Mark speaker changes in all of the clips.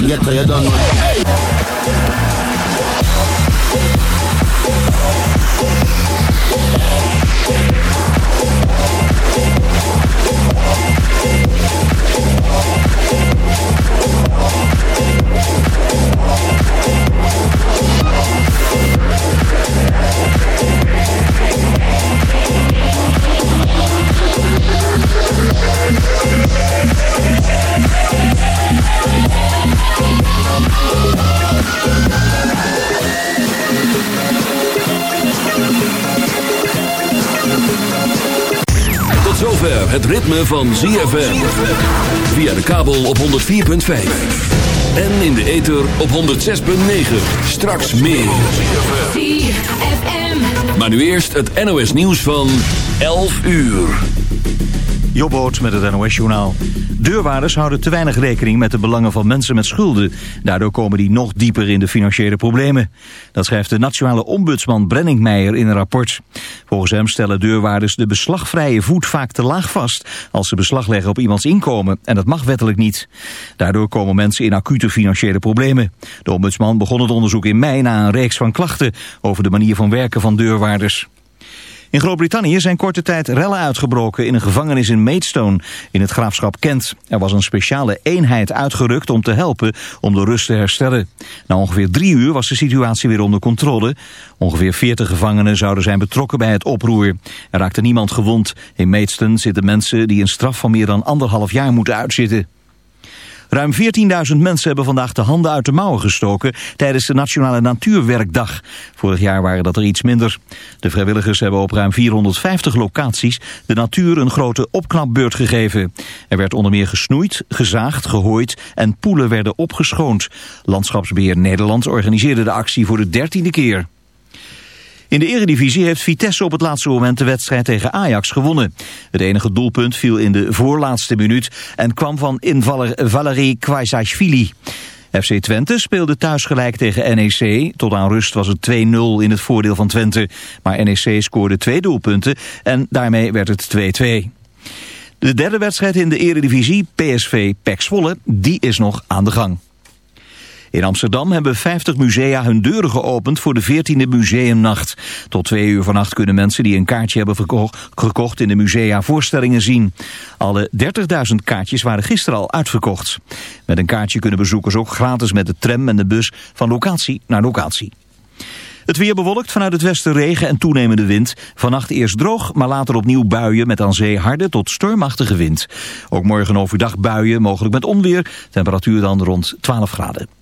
Speaker 1: get later you done.
Speaker 2: Ritme van ZFM. Via de kabel op 104.5. En in de ether op 106.9. Straks meer. ZFM. Maar nu eerst het NOS nieuws van 11 uur.
Speaker 3: Jobboot met het NOS-journaal. Deurwaarders houden te weinig rekening met de belangen van mensen met schulden. Daardoor komen die nog dieper in de financiële problemen. Dat schrijft de nationale ombudsman Brenningmeijer in een rapport. Volgens hem stellen deurwaarders de beslagvrije voet vaak te laag vast... als ze beslag leggen op iemands inkomen. En dat mag wettelijk niet. Daardoor komen mensen in acute financiële problemen. De ombudsman begon het onderzoek in mei na een reeks van klachten... over de manier van werken van deurwaarders. In Groot-Brittannië zijn korte tijd rellen uitgebroken in een gevangenis in Maidstone in het graafschap Kent. Er was een speciale eenheid uitgerukt om te helpen om de rust te herstellen. Na ongeveer drie uur was de situatie weer onder controle. Ongeveer 40 gevangenen zouden zijn betrokken bij het oproer. Er raakte niemand gewond. In Maidstone zitten mensen die een straf van meer dan anderhalf jaar moeten uitzitten. Ruim 14.000 mensen hebben vandaag de handen uit de mouwen gestoken tijdens de Nationale Natuurwerkdag. Vorig jaar waren dat er iets minder. De vrijwilligers hebben op ruim 450 locaties de natuur een grote opknapbeurt gegeven. Er werd onder meer gesnoeid, gezaagd, gehooid en poelen werden opgeschoond. Landschapsbeheer Nederland organiseerde de actie voor de dertiende keer. In de eredivisie heeft Vitesse op het laatste moment de wedstrijd tegen Ajax gewonnen. Het enige doelpunt viel in de voorlaatste minuut en kwam van invaller Valerie Kwajsashvili. FC Twente speelde thuis gelijk tegen NEC. Tot aan rust was het 2-0 in het voordeel van Twente. Maar NEC scoorde twee doelpunten en daarmee werd het 2-2. De derde wedstrijd in de eredivisie, PSV Pek Zwolle, die is nog aan de gang. In Amsterdam hebben 50 musea hun deuren geopend voor de 14e museumnacht. Tot twee uur vannacht kunnen mensen die een kaartje hebben gekocht in de musea voorstellingen zien. Alle 30.000 kaartjes waren gisteren al uitverkocht. Met een kaartje kunnen bezoekers ook gratis met de tram en de bus van locatie naar locatie. Het weer bewolkt vanuit het westen regen en toenemende wind. Vannacht eerst droog, maar later opnieuw buien met aan zee harde tot stormachtige wind. Ook morgen overdag buien, mogelijk met onweer. Temperatuur dan rond 12 graden.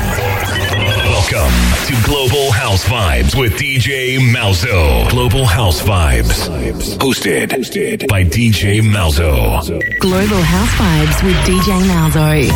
Speaker 4: Welcome to Global House Vibes with DJ Malzo. Global House Vibes. Hosted, Hosted by DJ Malzo.
Speaker 5: Global House Vibes with DJ Malzo.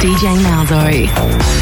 Speaker 6: DJ Malzo.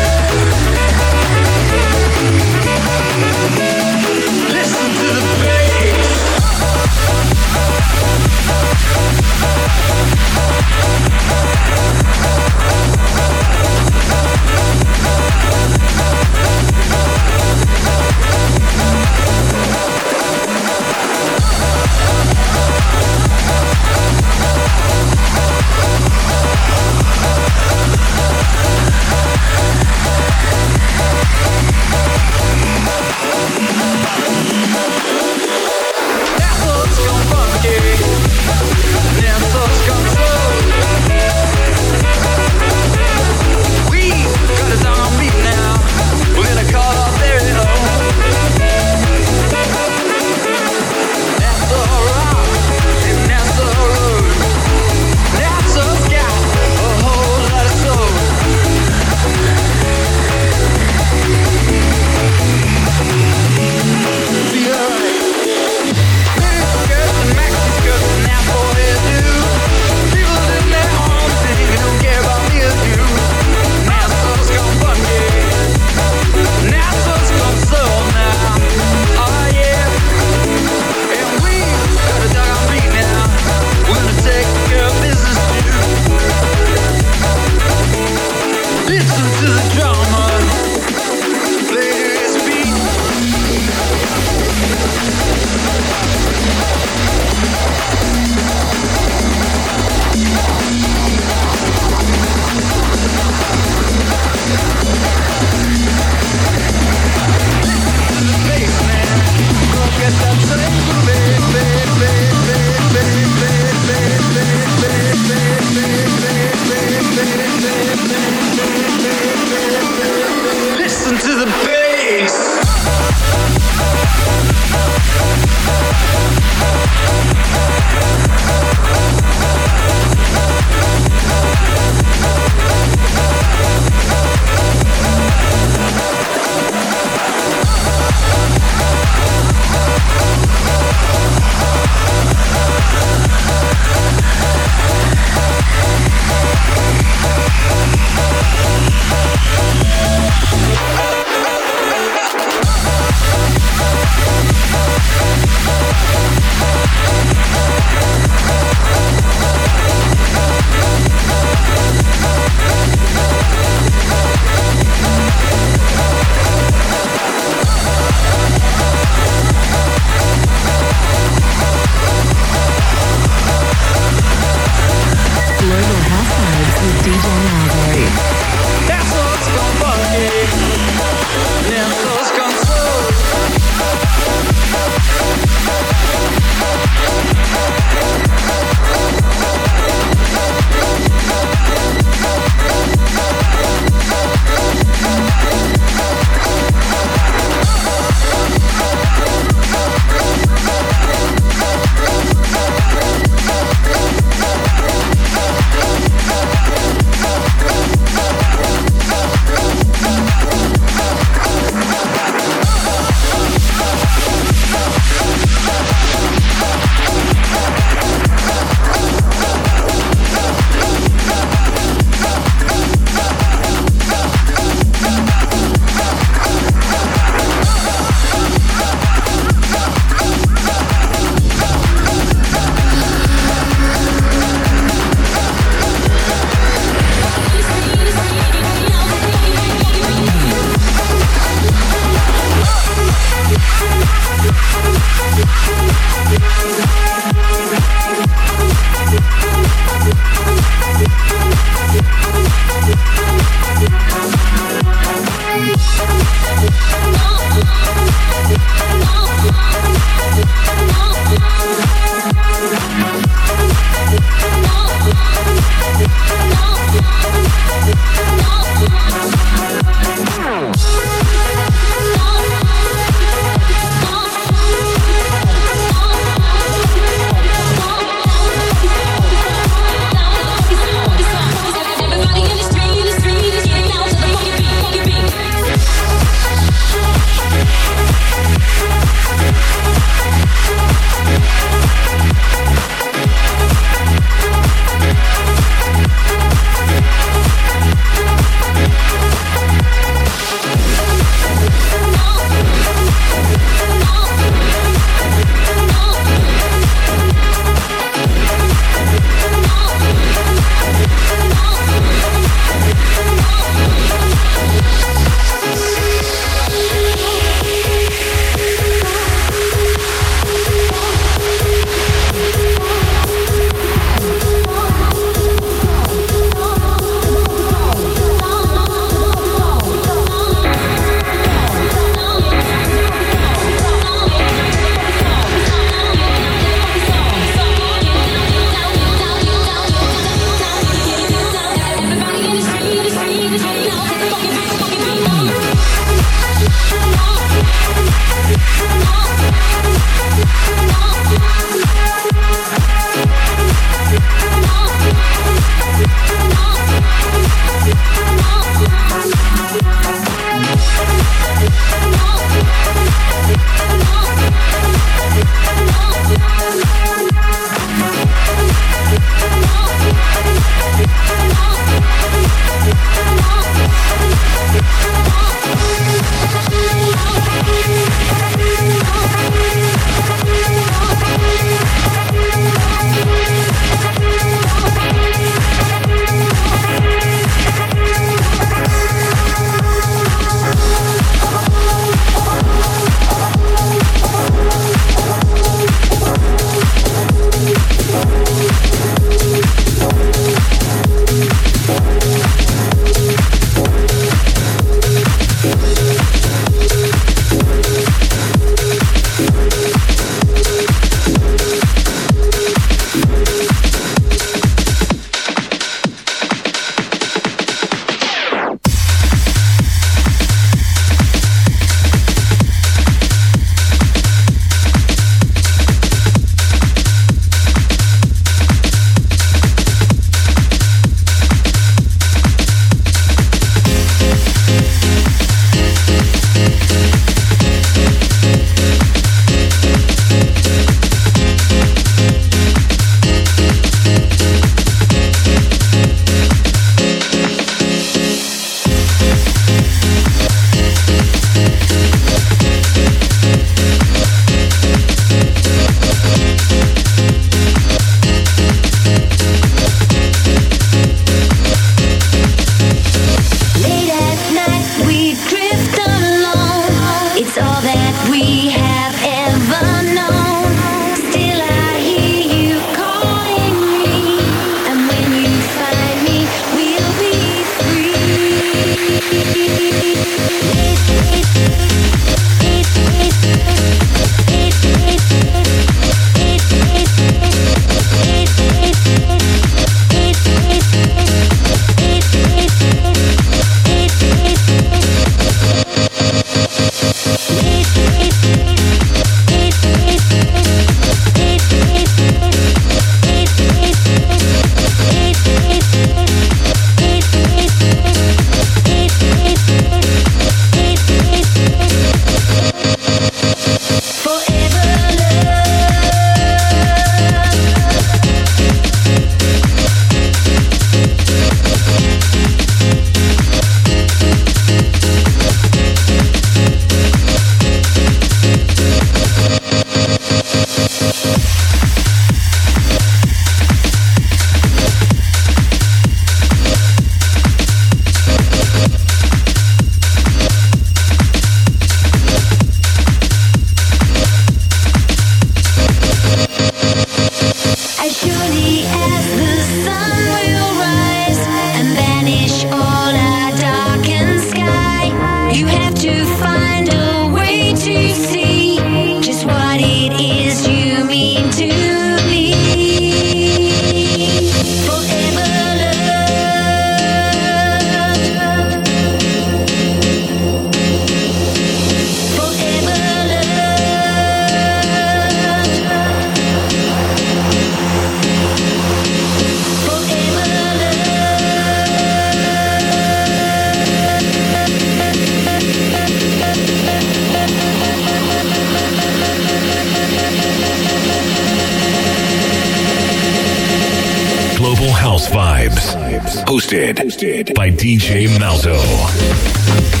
Speaker 4: Hosted, by DJ Malzo.